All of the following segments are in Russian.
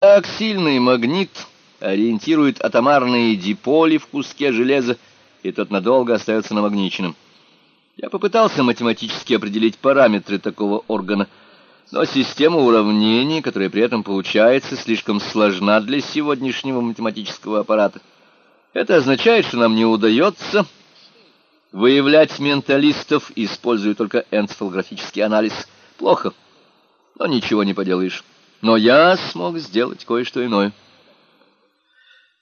Так сильный магнит ориентирует атомарные диполи в куске железа, и тот надолго остается намагниченным. Я попытался математически определить параметры такого органа, но система уравнений, которая при этом получается, слишком сложна для сегодняшнего математического аппарата. Это означает, что нам не удается выявлять менталистов, используя только энцефалографический анализ. Плохо, но ничего не поделаешь. Но я смог сделать кое-что иное.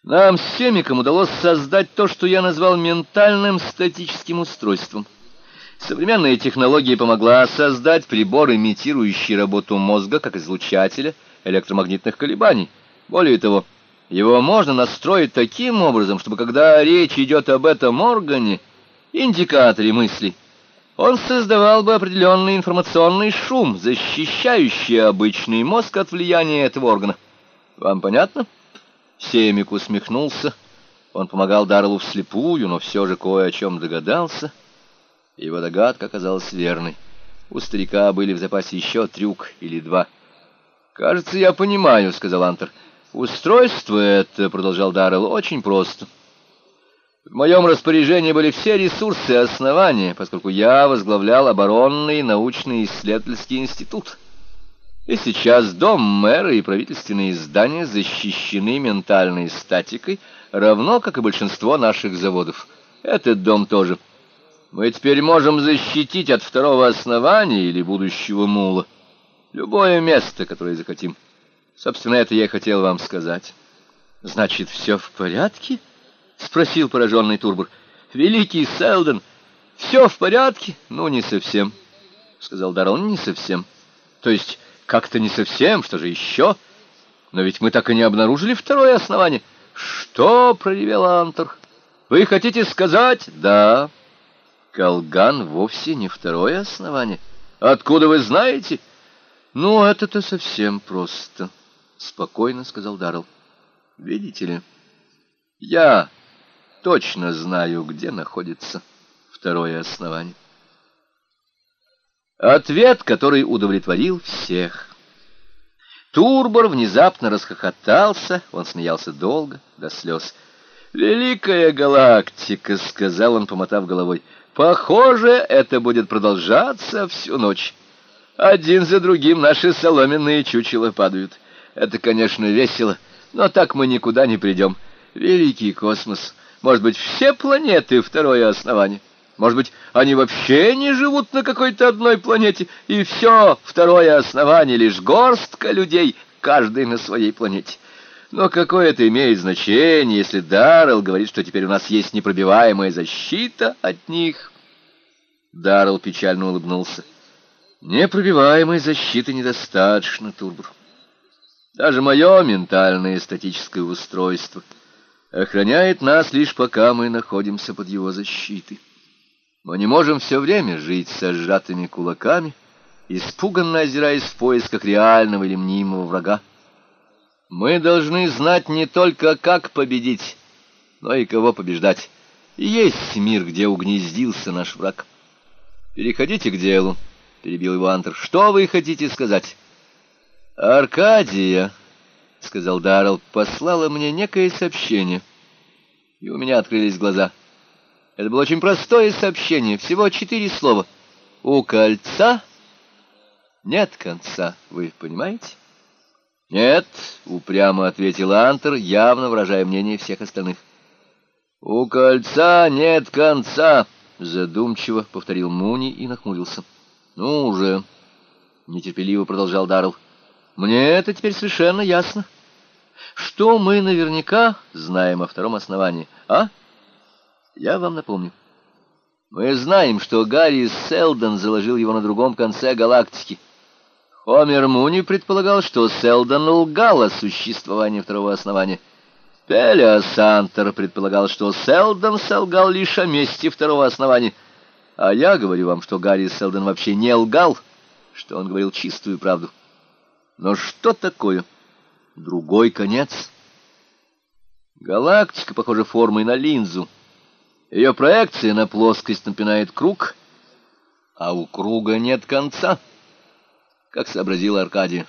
Нам с Семиком удалось создать то, что я назвал ментальным статическим устройством. Современная технология помогла создать прибор, имитирующий работу мозга как излучателя электромагнитных колебаний. Более того, его можно настроить таким образом, чтобы когда речь идет об этом органе, индикаторе мысли, он создавал бы определенный информационный шум, защищающий обычный мозг от влияния этого органа. Вам понятно? Семик усмехнулся. Он помогал Дарлу вслепую, но все же кое о чем догадался. Его догадка оказалась верной. У старика были в запасе еще трюк или два. «Кажется, я понимаю», — сказал Антер. «Устройство это, — продолжал Даррелл, — очень просто». В моем распоряжении были все ресурсы и основания, поскольку я возглавлял оборонный научный исследовательский институт. И сейчас дом мэра и правительственные здания защищены ментальной статикой, равно как и большинство наших заводов. Этот дом тоже. Мы теперь можем защитить от второго основания или будущего мула любое место, которое захотим. Собственно, это я и хотел вам сказать. Значит, все в порядке? —— спросил пораженный Турбор. «Великий Селден, все в порядке?» «Ну, не совсем», — сказал Даррелл, — «не совсем». «То есть как-то не совсем, что же еще?» «Но ведь мы так и не обнаружили второе основание». «Что?» — проревел Антор. «Вы хотите сказать?» «Да». «Колган вовсе не второе основание». «Откуда вы знаете?» «Ну, это-то совсем просто», — спокойно сказал Даррелл. «Видите ли, я точно знаю, где находится второе основание. Ответ, который удовлетворил всех. Турбор внезапно расхохотался, он смеялся долго, до слез. «Великая галактика», — сказал он, помотав головой, — «похоже, это будет продолжаться всю ночь. Один за другим наши соломенные чучела падают. Это, конечно, весело, но так мы никуда не придем. Великий космос!» Может быть, все планеты — второе основание. Может быть, они вообще не живут на какой-то одной планете, и все второе основание — лишь горстка людей, каждый на своей планете. Но какое это имеет значение, если Даррелл говорит, что теперь у нас есть непробиваемая защита от них? Даррелл печально улыбнулся. Непробиваемой защиты недостаточно, Турбор. Даже мое ментальное статическое устройство — охраняет нас лишь пока мы находимся под его защитой. Мы не можем все время жить со сжатыми кулаками, испуганно озираясь в поисках реального или мнимого врага. Мы должны знать не только, как победить, но и кого побеждать. И есть мир, где угнездился наш враг. «Переходите к делу», — перебил его Антер. «Что вы хотите сказать?» «Аркадия», — сказал Даррелл, — послала мне некое сообщение. И у меня открылись глаза. Это было очень простое сообщение, всего четыре слова. У кольца нет конца, вы понимаете? Нет, упрямо ответил Антер, явно выражая мнение всех остальных. У кольца нет конца, задумчиво повторил Муни и нахмурился. Ну уже, нетерпеливо продолжал Даррелл. Мне это теперь совершенно ясно. Что мы наверняка знаем о втором основании, а? Я вам напомню. Мы знаем, что Гарри Селдон заложил его на другом конце галактики. Хомер Муни предполагал, что Селдон лгал о существовании второго основания. Пелиас Сантер предполагал, что Селдон солгал лишь о месте второго основания. А я говорю вам, что Гарри Селдон вообще не лгал, что он говорил чистую правду. Но что такое другой конец? Галактика похожа формой на линзу. Ее проекция на плоскость напоминает круг, а у круга нет конца, как сообразил Аркадий.